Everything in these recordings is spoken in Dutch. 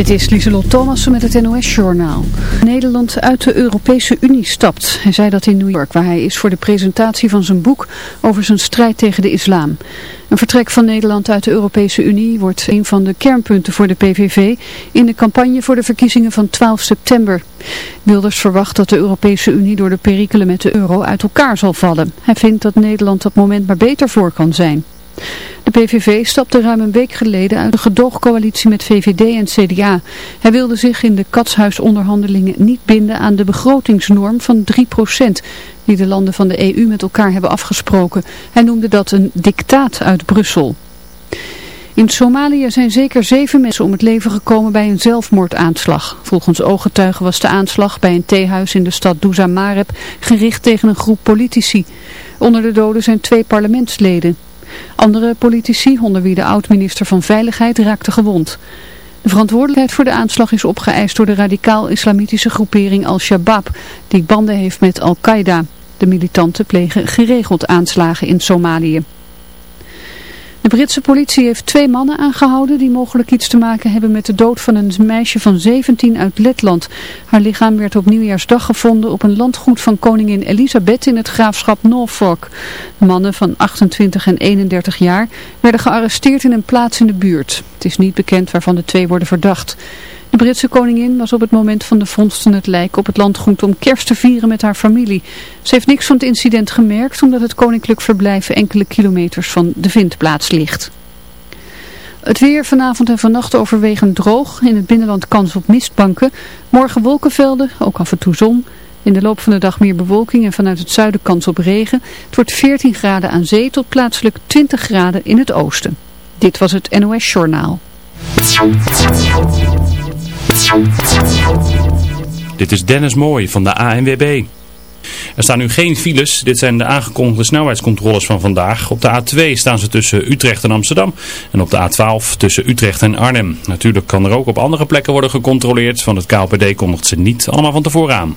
Dit is Lieselot Thomassen met het NOS-journaal. Nederland uit de Europese Unie stapt. Hij zei dat in New York, waar hij is voor de presentatie van zijn boek over zijn strijd tegen de islam. Een vertrek van Nederland uit de Europese Unie wordt een van de kernpunten voor de PVV in de campagne voor de verkiezingen van 12 september. Wilders verwacht dat de Europese Unie door de perikelen met de euro uit elkaar zal vallen. Hij vindt dat Nederland dat moment maar beter voor kan zijn. De PVV stapte ruim een week geleden uit de gedoogcoalitie met VVD en CDA. Hij wilde zich in de katshuisonderhandelingen niet binden aan de begrotingsnorm van 3% die de landen van de EU met elkaar hebben afgesproken. Hij noemde dat een dictaat uit Brussel. In Somalië zijn zeker zeven mensen om het leven gekomen bij een zelfmoordaanslag. Volgens ooggetuigen was de aanslag bij een theehuis in de stad Douza Mareb gericht tegen een groep politici. Onder de doden zijn twee parlementsleden. Andere politici, onder wie de oud-minister van Veiligheid, raakten gewond. De verantwoordelijkheid voor de aanslag is opgeëist door de radicaal-islamitische groepering Al-Shabaab, die banden heeft met Al-Qaeda. De militanten plegen geregeld aanslagen in Somalië. De Britse politie heeft twee mannen aangehouden die mogelijk iets te maken hebben met de dood van een meisje van 17 uit Letland. Haar lichaam werd op nieuwjaarsdag gevonden op een landgoed van koningin Elisabeth in het graafschap Norfolk. Mannen van 28 en 31 jaar werden gearresteerd in een plaats in de buurt. Het is niet bekend waarvan de twee worden verdacht. De Britse koningin was op het moment van de vondsten het lijk op het landgoed om kerst te vieren met haar familie. Ze heeft niks van het incident gemerkt omdat het koninklijk verblijf enkele kilometers van de vindplaats ligt. Het weer vanavond en vannacht overwegend droog. In het binnenland kans op mistbanken. Morgen wolkenvelden, ook af en toe zon. In de loop van de dag meer bewolking en vanuit het zuiden kans op regen. Het wordt 14 graden aan zee tot plaatselijk 20 graden in het oosten. Dit was het NOS Journaal. Dit is Dennis Mooij van de ANWB. Er staan nu geen files. Dit zijn de aangekondigde snelheidscontroles van vandaag. Op de A2 staan ze tussen Utrecht en Amsterdam. En op de A12 tussen Utrecht en Arnhem. Natuurlijk kan er ook op andere plekken worden gecontroleerd. Van het KLPD kondigt ze niet allemaal van tevoren aan.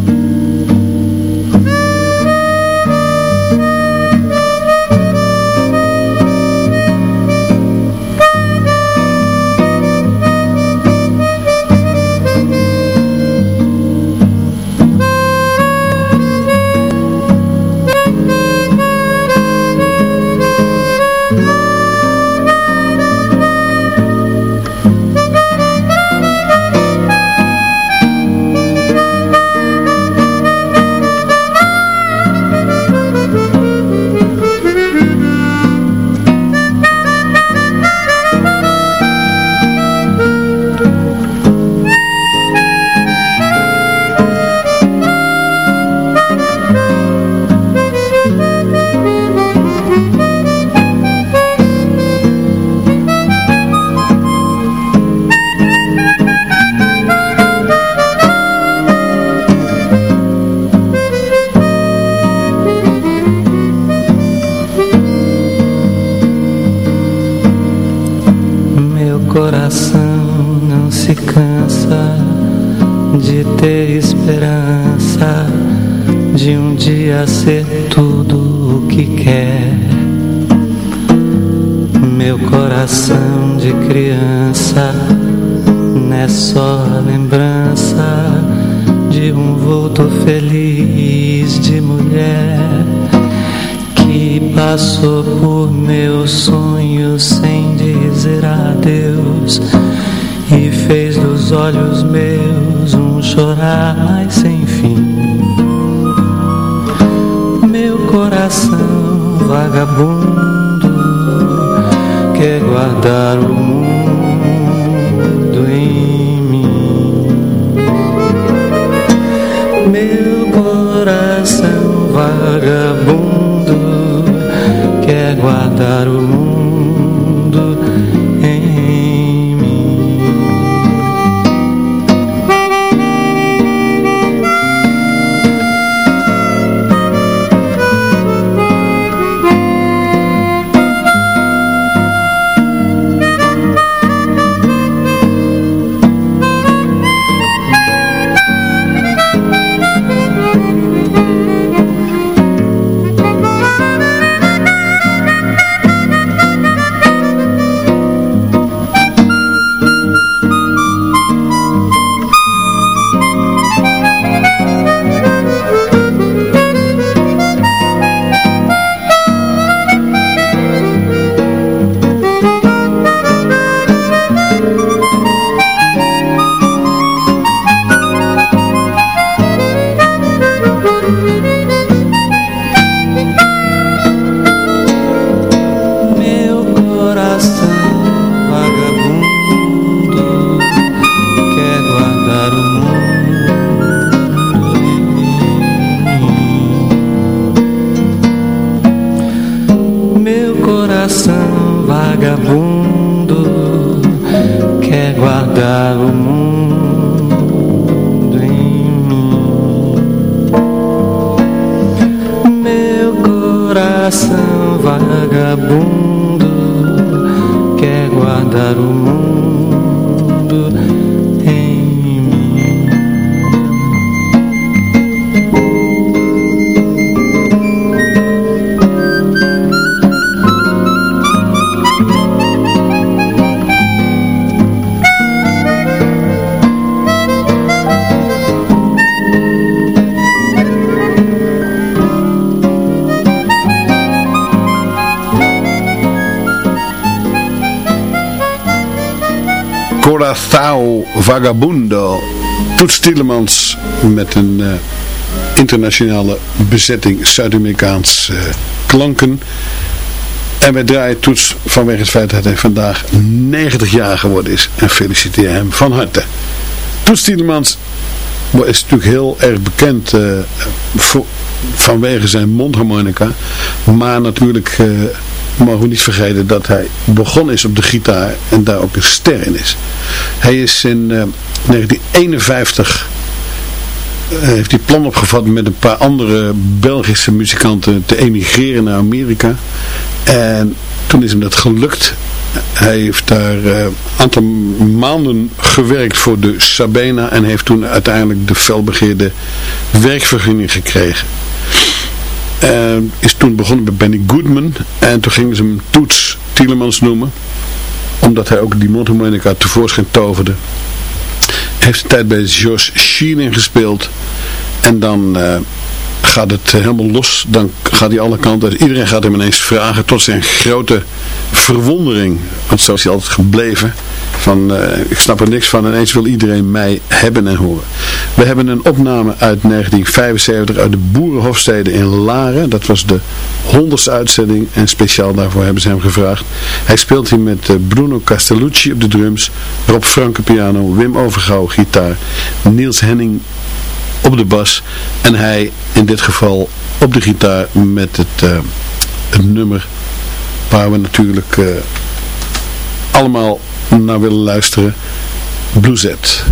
não se cansa de ter esperança de um dia ser tudo o que quer. Meu coração de criança não é só a lembrança de um vulto feliz de mulher que passou por meus sonhos sem dizer adeus e fez dos olhos meus um chorar mais sem fim. Meu coração vagabundo quer guardar o mundo em mim. Meu coração vagabundo quer guardar o mundo. Vagabundo. Toets Tielemans met een eh, internationale bezetting Zuid-Amerikaans eh, klanken. En wij draaien Toets vanwege het feit dat hij vandaag 90 jaar geworden is. En feliciteer hem van harte. Toets Tielemans is natuurlijk heel erg bekend eh, vanwege zijn mondharmonica. Maar natuurlijk mogen we niet vergeten dat hij begonnen is op de gitaar en daar ook een ster in is. Hij is in 1951 uh, heeft hij plan opgevat met een paar andere Belgische muzikanten te emigreren naar Amerika. En toen is hem dat gelukt. Hij heeft daar een uh, aantal maanden gewerkt voor de Sabena en heeft toen uiteindelijk de felbegeerde werkvergunning gekregen. Uh, is toen begonnen bij Benny Goodman. En toen gingen ze hem Toets Tielemans noemen. Omdat hij ook die mondharmonica tevoorschijn toverde. Heeft een tijd bij Josh Sheen gespeeld. En dan uh, gaat het helemaal los. Dan gaat hij alle kanten. Iedereen gaat hem ineens vragen tot zijn grote verwondering. Want zo is hij altijd gebleven. Van, uh, ik snap er niks van. Ineens wil iedereen mij hebben en horen. We hebben een opname uit 1975 uit de Boerenhofstede in Laren. Dat was de honderdste uitzending. En speciaal daarvoor hebben ze hem gevraagd. Hij speelt hier met uh, Bruno Castellucci op de drums. Rob Franke piano. Wim Overgouw gitaar. Niels Henning op de bas. En hij in dit geval op de gitaar met het, het nummer waar we natuurlijk uh, allemaal naar willen luisteren. Bluezet.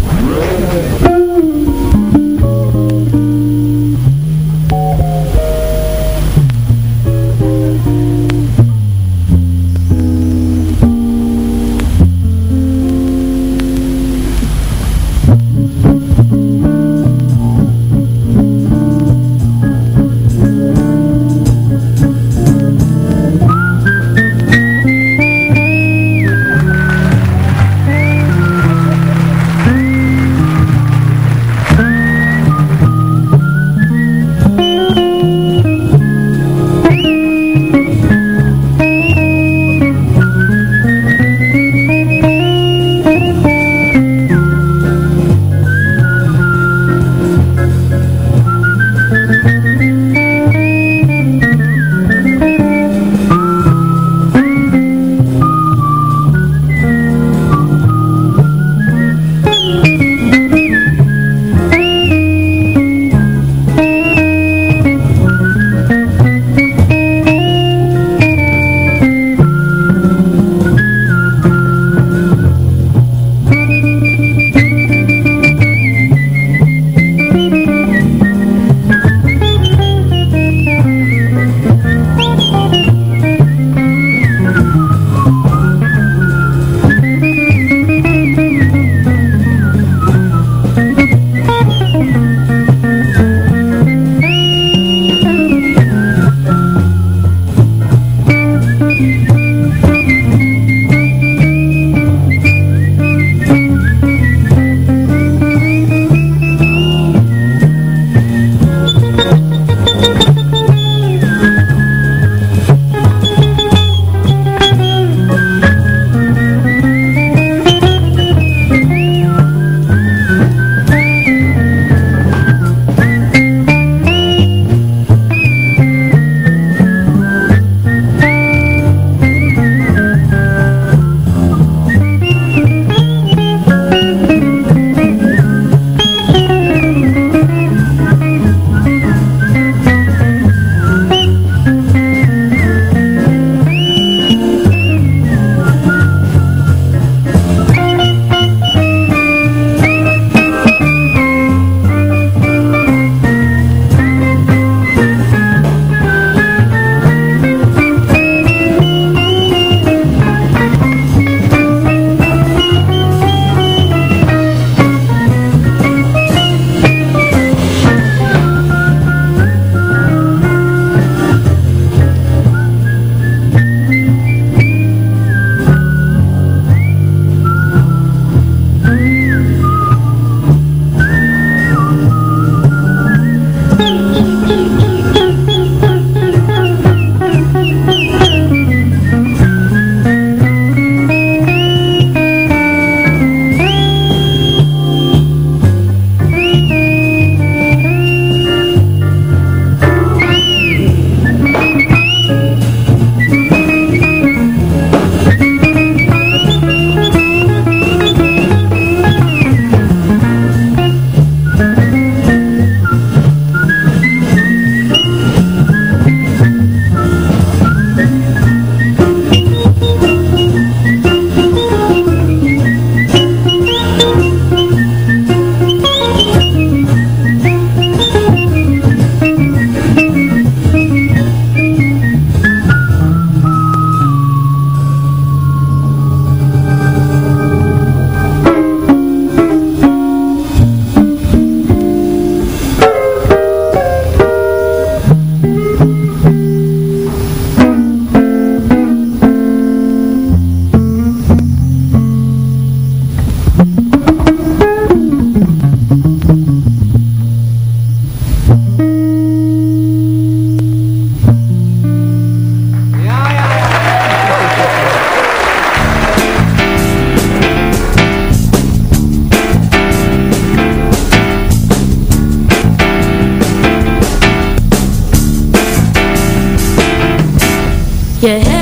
Yeah.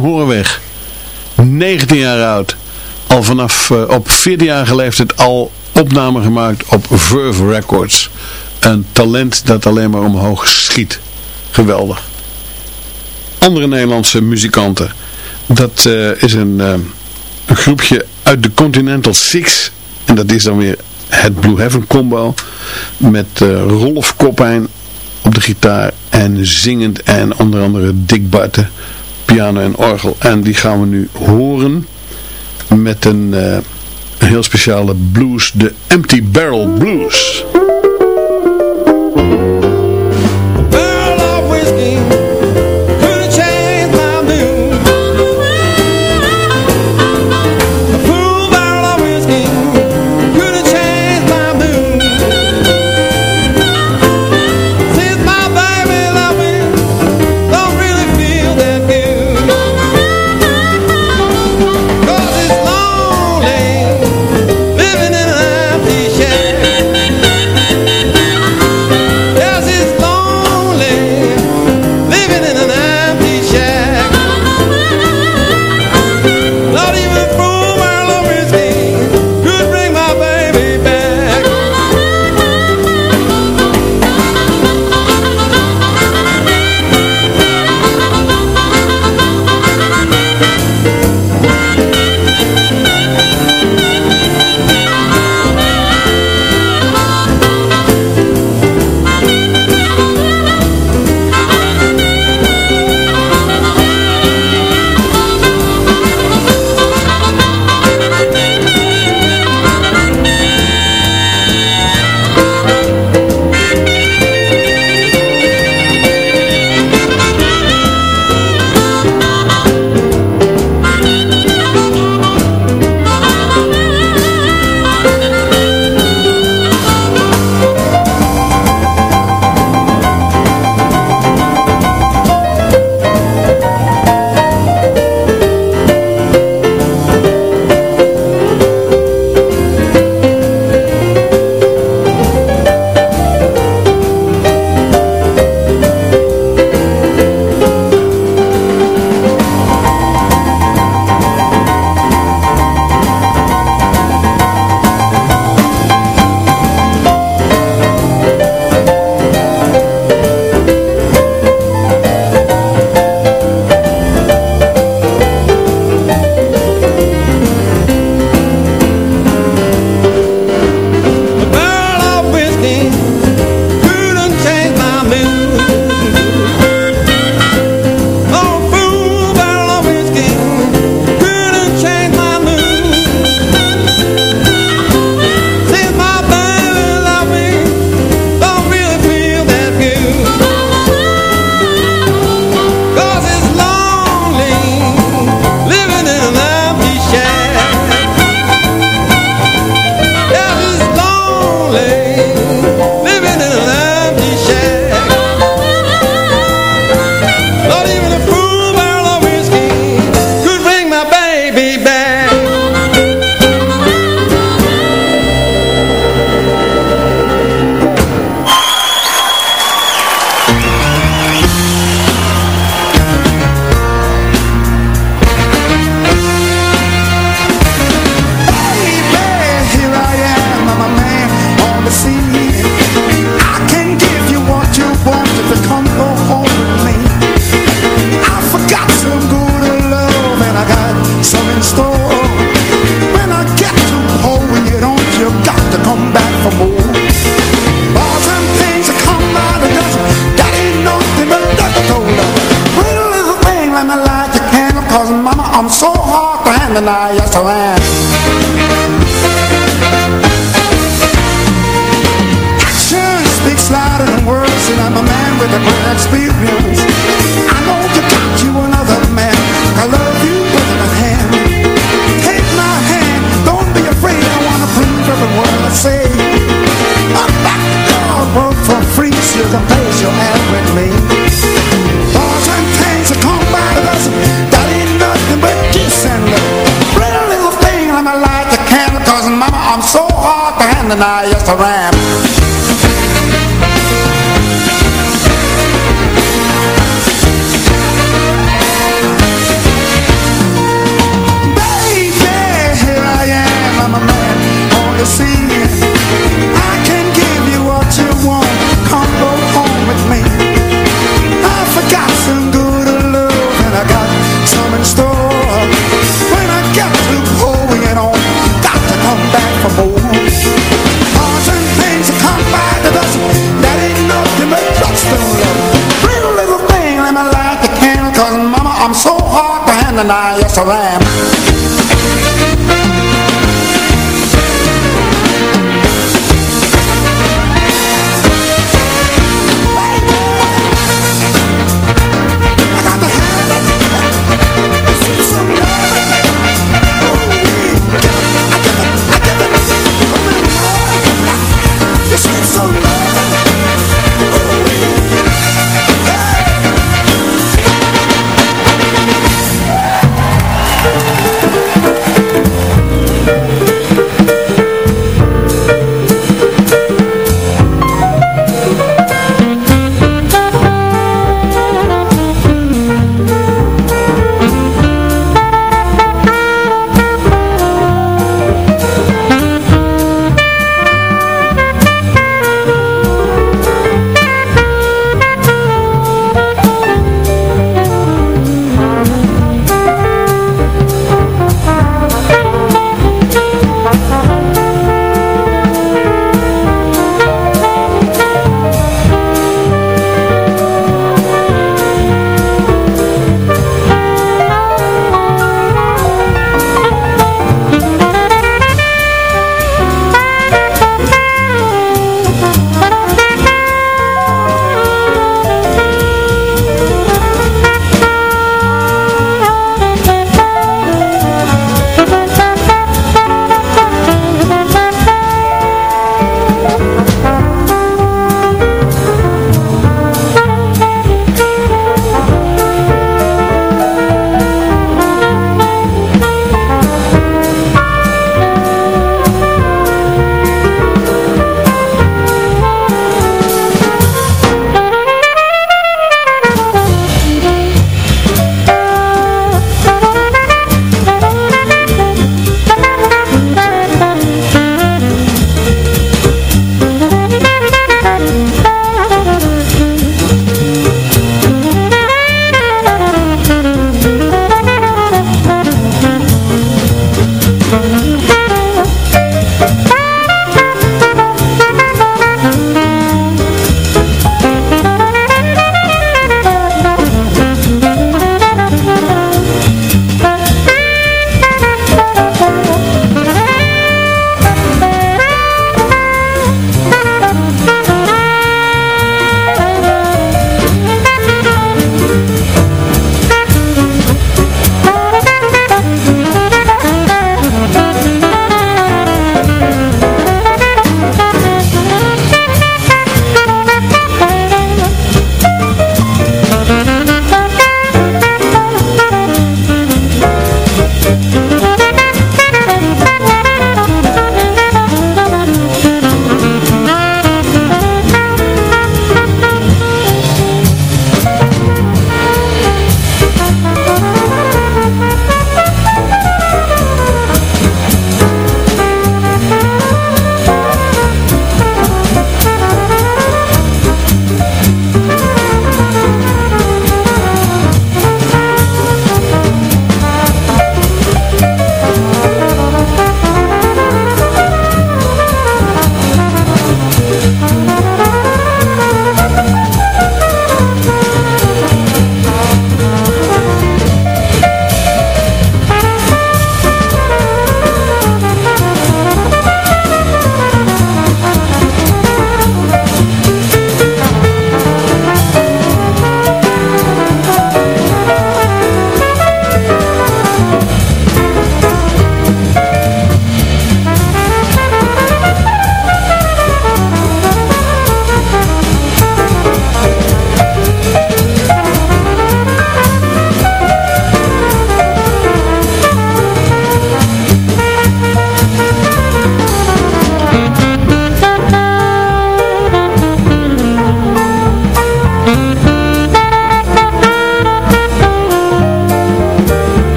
Hoorweg, 19 jaar oud. Al vanaf uh, op 14-jarige leeftijd al opname gemaakt op Verve Records. Een talent dat alleen maar omhoog schiet. Geweldig. Andere Nederlandse muzikanten. Dat uh, is een, uh, een groepje uit de Continental Six. En dat is dan weer het Blue Heaven combo. Met Rolf Koppijn op de gitaar. En zingend en onder andere Dick Buiten piano en orgel. En die gaan we nu horen met een, een heel speciale blues, de Empty Barrel Blues.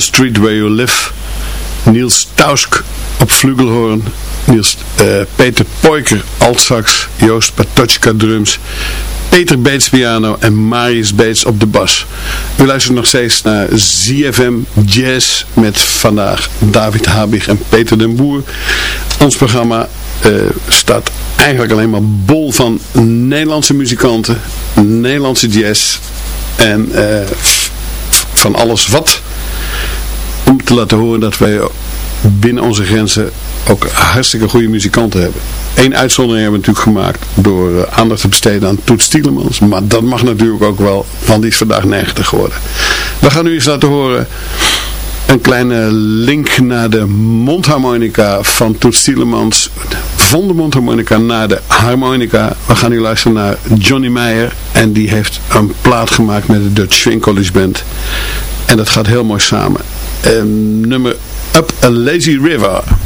Street Where You Live. Niels Tausk op flugelhoorn. Niels, uh, Peter Poiker altsax. Joost Patochka drums. Peter Beets piano en Marius Beets op de bas. U luistert nog steeds naar ZFM Jazz met vandaag David Habig en Peter den Boer. Ons programma uh, staat eigenlijk alleen maar bol van Nederlandse muzikanten, Nederlandse jazz en uh, van alles wat. Om te laten horen dat wij binnen onze grenzen ook hartstikke goede muzikanten hebben. Eén uitzondering hebben we natuurlijk gemaakt door uh, aandacht te besteden aan Toet Stielemans. Maar dat mag natuurlijk ook wel, want die is vandaag 90 geworden. We gaan nu eens laten horen een kleine link naar de mondharmonica van Toet Stielemans. Van de mondharmonica naar de harmonica. We gaan nu luisteren naar Johnny Meyer. En die heeft een plaat gemaakt met de Dutch Swing College Band. En dat gaat heel mooi samen. Um, nummer Up a Lazy River.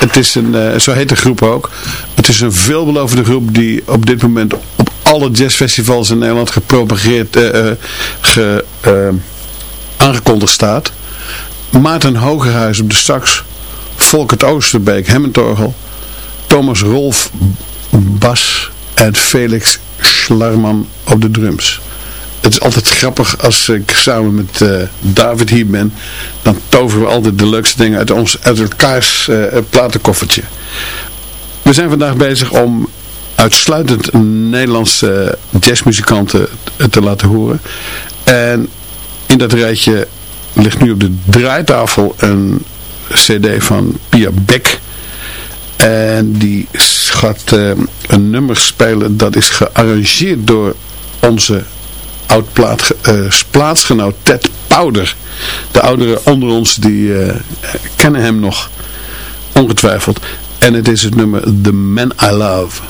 Het is een, uh, zo heet de groep ook. Het is een veelbelovende groep die op dit moment op alle jazzfestivals in Nederland gepropageerd, uh, ge, aangekondigd staat. Maarten Hogerhuis op de sax. Volkert Oosterbeek, Hemmentorgel. Thomas Rolf Bas en Felix Schlarman op de drums het is altijd grappig als ik samen met uh, David hier ben. Dan toveren we altijd de leukste dingen uit, ons, uit elkaars uh, platenkoffertje. We zijn vandaag bezig om uitsluitend Nederlandse jazzmuzikanten te laten horen. En in dat rijtje ligt nu op de draaitafel een cd van Pia Beck. En die gaat een nummer spelen dat is gearrangeerd door onze oud uh, plaatsgenoot Ted Powder. De ouderen onder ons die uh, kennen hem nog ongetwijfeld. En het is het nummer The Man I Love.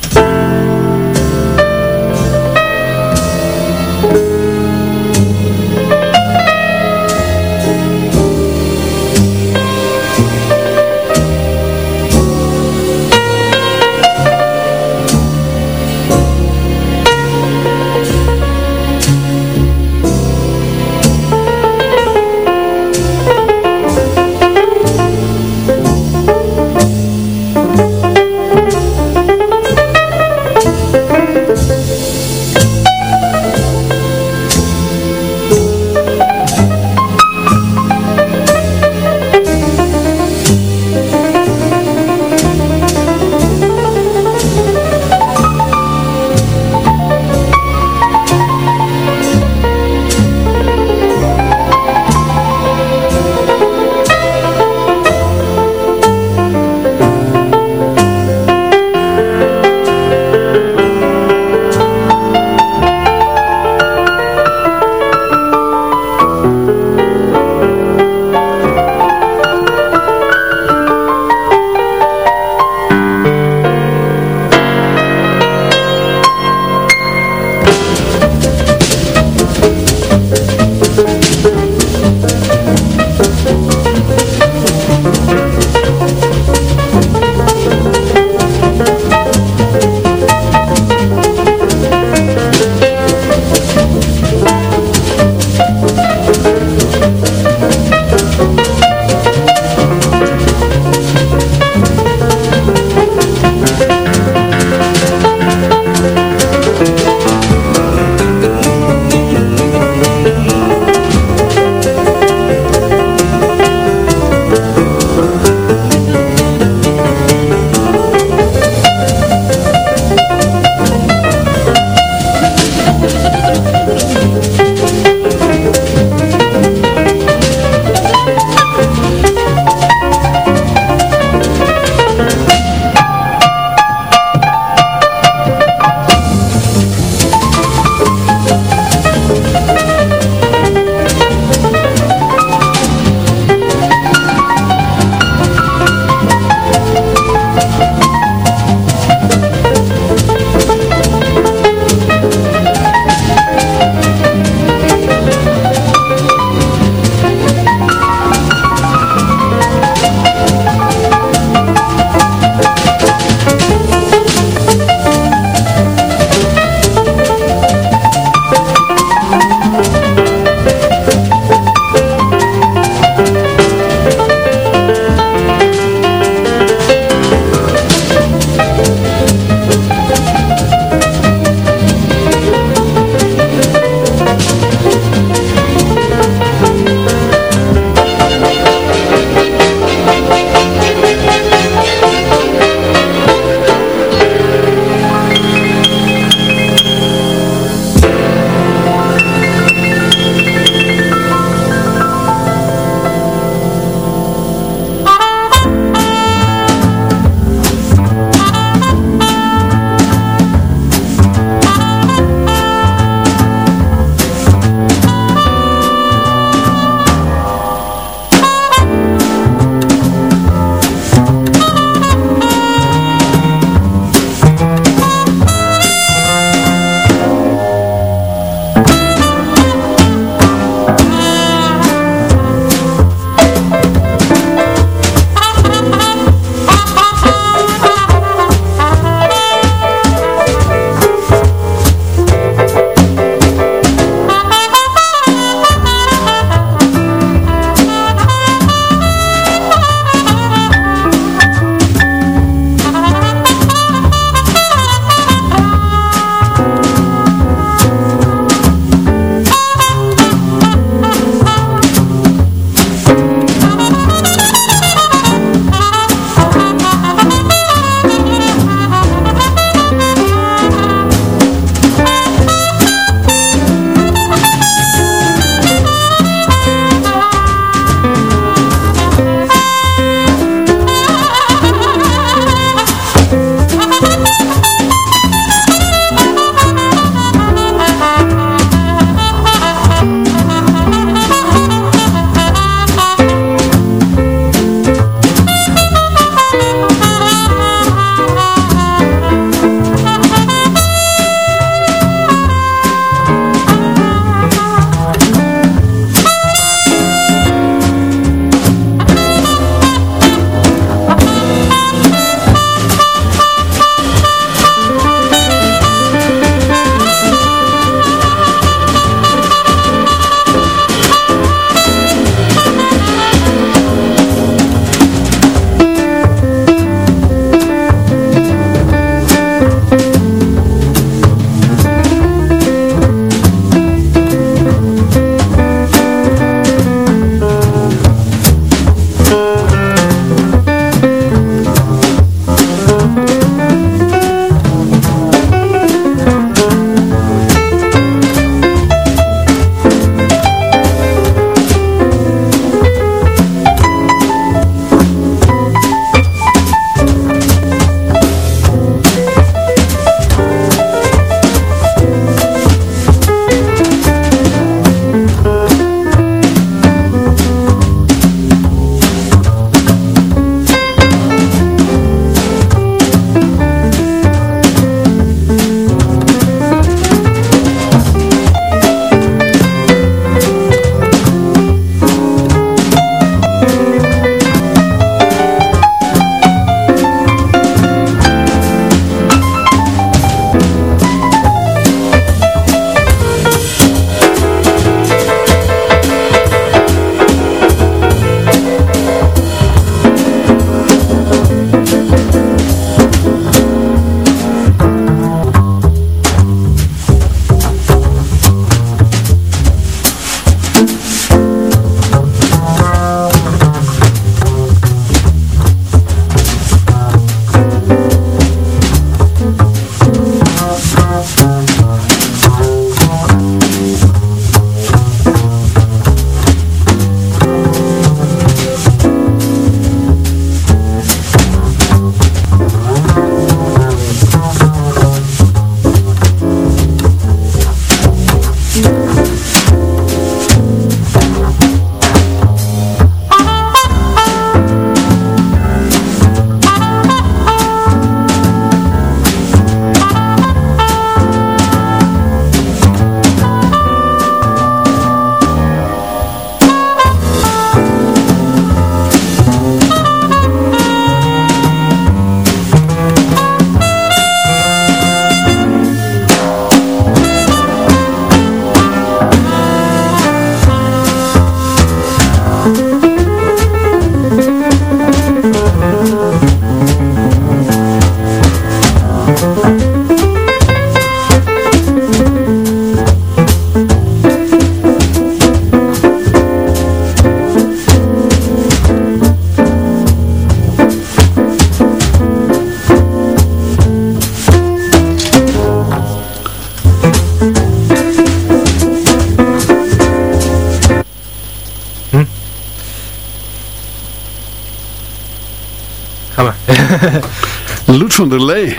Loet van der Lee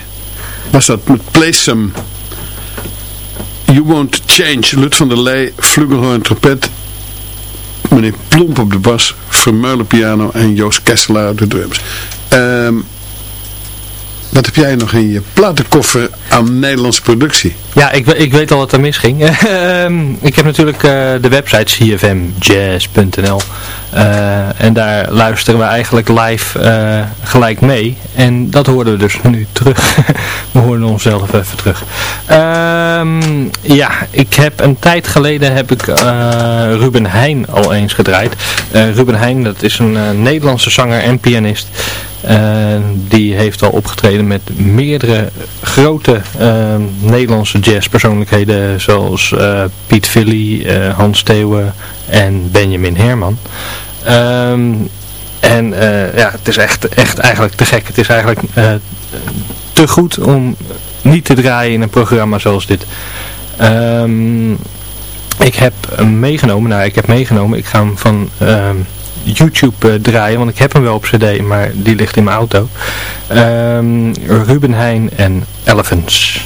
was dat met Play Some. You Won't Change. Lut van der Lee, flugelhorn, trompet. Meneer Plomp op de bas, Vermeulen piano en Joost Kesselaar op de drums. Um, wat heb jij nog in je platenkoffer aan Nederlandse productie? Ja, ik, ik weet al wat er misging. Ehm, ik heb natuurlijk uh, de website cfmjazz.nl uh, en daar luisteren we eigenlijk live uh, gelijk mee. En dat hoorden we dus nu terug. we hoorden onszelf even terug. Um, ja, ik heb een tijd geleden heb ik Ruben Heijn al eens gedraaid. Ruben Heijn, dat is een Nederlandse zanger en pianist. die heeft al opgetreden met meerdere grote Nederlandse jazzpersoonlijkheden zoals Piet Villy, Hans Theeuwen en Benjamin Herman. Um, en uh, ja, het is echt, echt eigenlijk te gek. Het is eigenlijk te goed om niet te draaien in een programma zoals dit. Um, ik heb meegenomen, nou ik heb meegenomen, ik ga hem van... Um, YouTube draaien, want ik heb hem wel op cd, maar die ligt in mijn auto. Ruben Heijn en Elephants.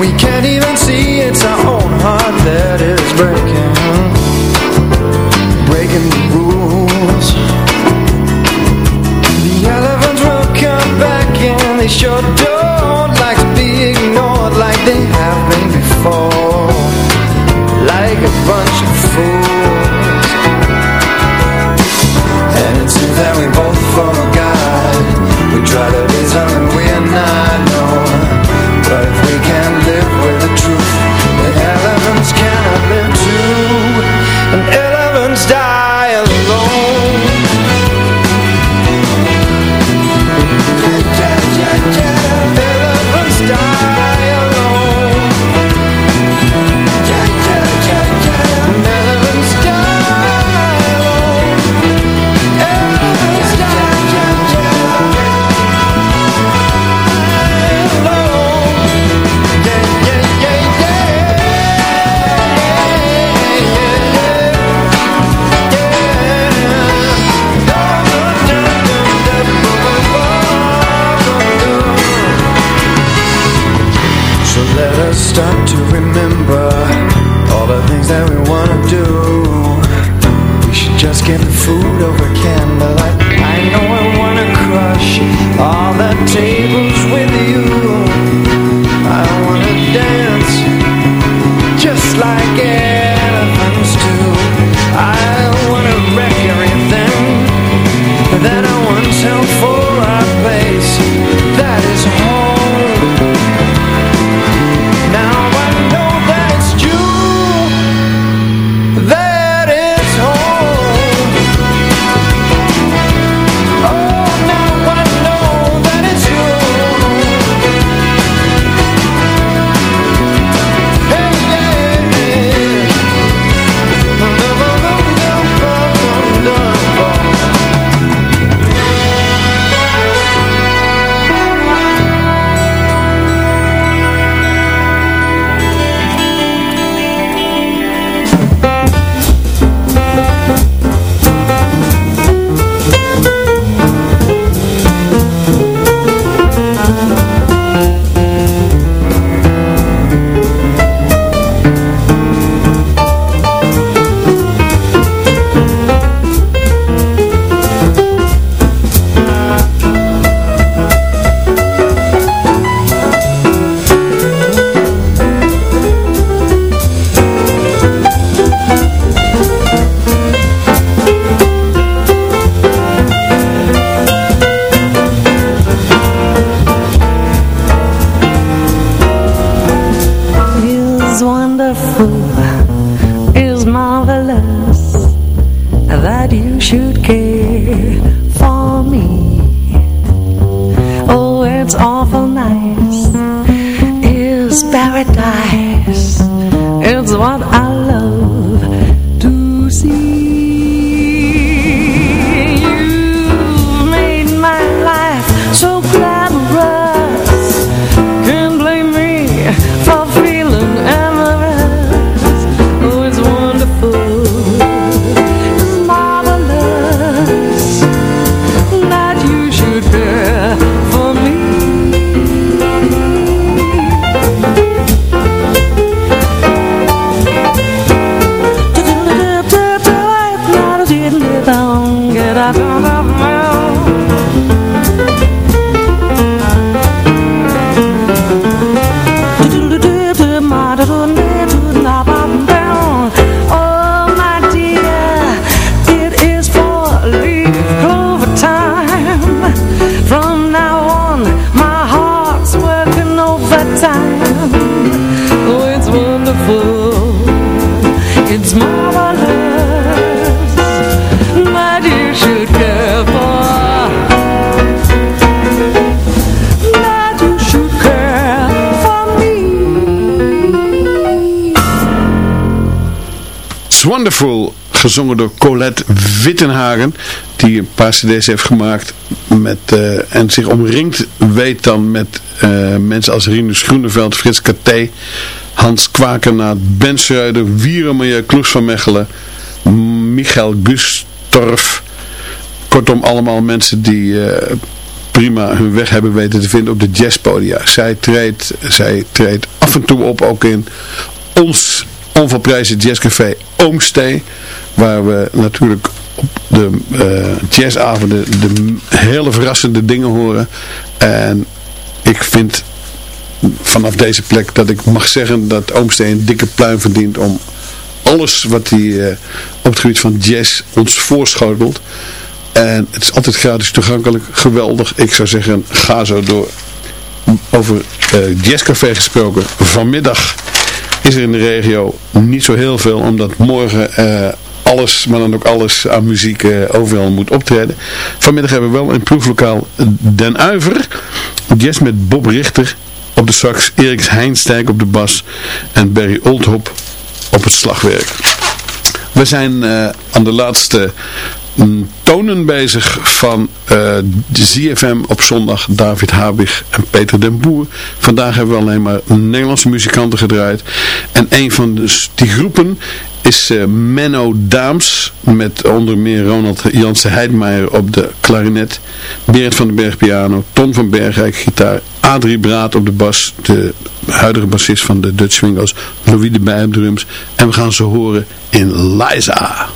we can't Let us start to remember All the things that we want to do. We should just get the food over candlelight. That you should care for me. Oh, it's awful nice. It's paradise. Wonderful, gezongen door Colette Wittenhagen, die een paar cd's heeft gemaakt met, eh, en zich omringd weet dan met eh, mensen als Rinus Groeneveld, Frits Katé, Hans Kwakenaat, Ben Schreuder, Wierenmeijer, Kloes van Mechelen, Michael Gustorf. Kortom, allemaal mensen die eh, prima hun weg hebben weten te vinden op de jazzpodia. Zij treedt, zij treedt af en toe op ook in ons onverprezen jazzcafé Oomstee. Waar we natuurlijk op de eh, jazzavonden de hele verrassende dingen horen. En ik vind vanaf deze plek dat ik mag zeggen dat Oomstee een dikke pluim verdient om alles wat hij eh, op het gebied van jazz ons voorschotelt. En het is altijd gratis toegankelijk, geweldig. Ik zou zeggen, ga zo door. Over eh, jazzcafé gesproken, vanmiddag is er in de regio niet zo heel veel, omdat morgen eh, alles, maar dan ook alles aan muziek eh, overal moet optreden. Vanmiddag hebben we wel een proeflokaal Den Uiver, jazz met Bob Richter op de sax, Eriks Heinstijk op de bas en Barry Oldhop op het slagwerk. We zijn eh, aan de laatste tonen bezig van eh, de ZFM op zondag, David Habig en Peter den Boer. Vandaag hebben we alleen maar Nederlandse muzikanten gedraaid. En een van de, die groepen is eh, Menno Daams, met onder meer Ronald Jansen Heidmeijer op de klarinet, Berend van den Berg piano, Ton van Bergrijk gitaar, Adrie Braat op de bas, de huidige bassist van de Dutch Swingos, Louis de Bij drums. En we gaan ze horen in Liza.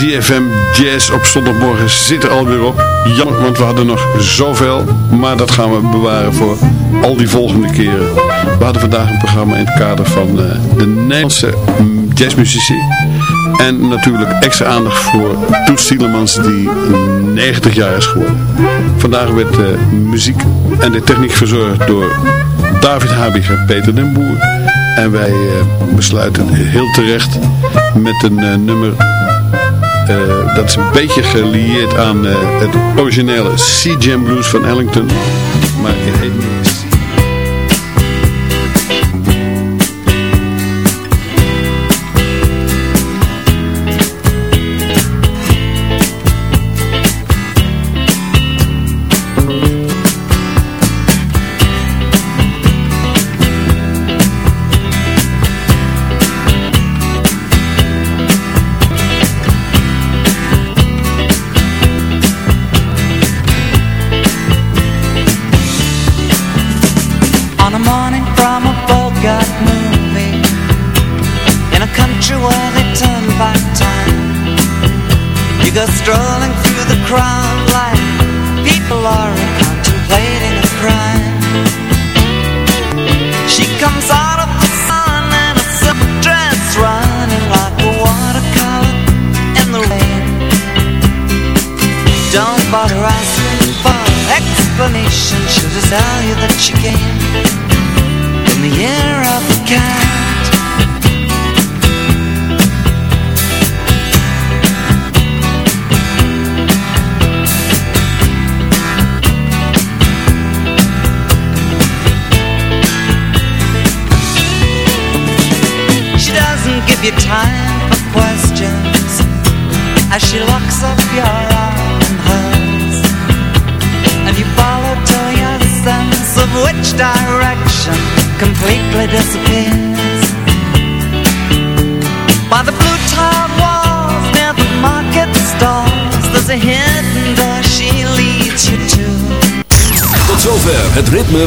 ZFM Jazz op zondagmorgen zit er alweer op. Jammer, want we hadden nog zoveel. Maar dat gaan we bewaren voor al die volgende keren. We hadden vandaag een programma in het kader van uh, de Nederlandse jazzmuzici. En natuurlijk extra aandacht voor Toets Tielemans die 90 jaar is geworden. Vandaag werd de muziek en de techniek verzorgd door David Habig en Peter den Boer. En wij uh, besluiten heel terecht met een nummer dat is een beetje gelieerd aan het originele Sea Jam Blues van Ellington. Maar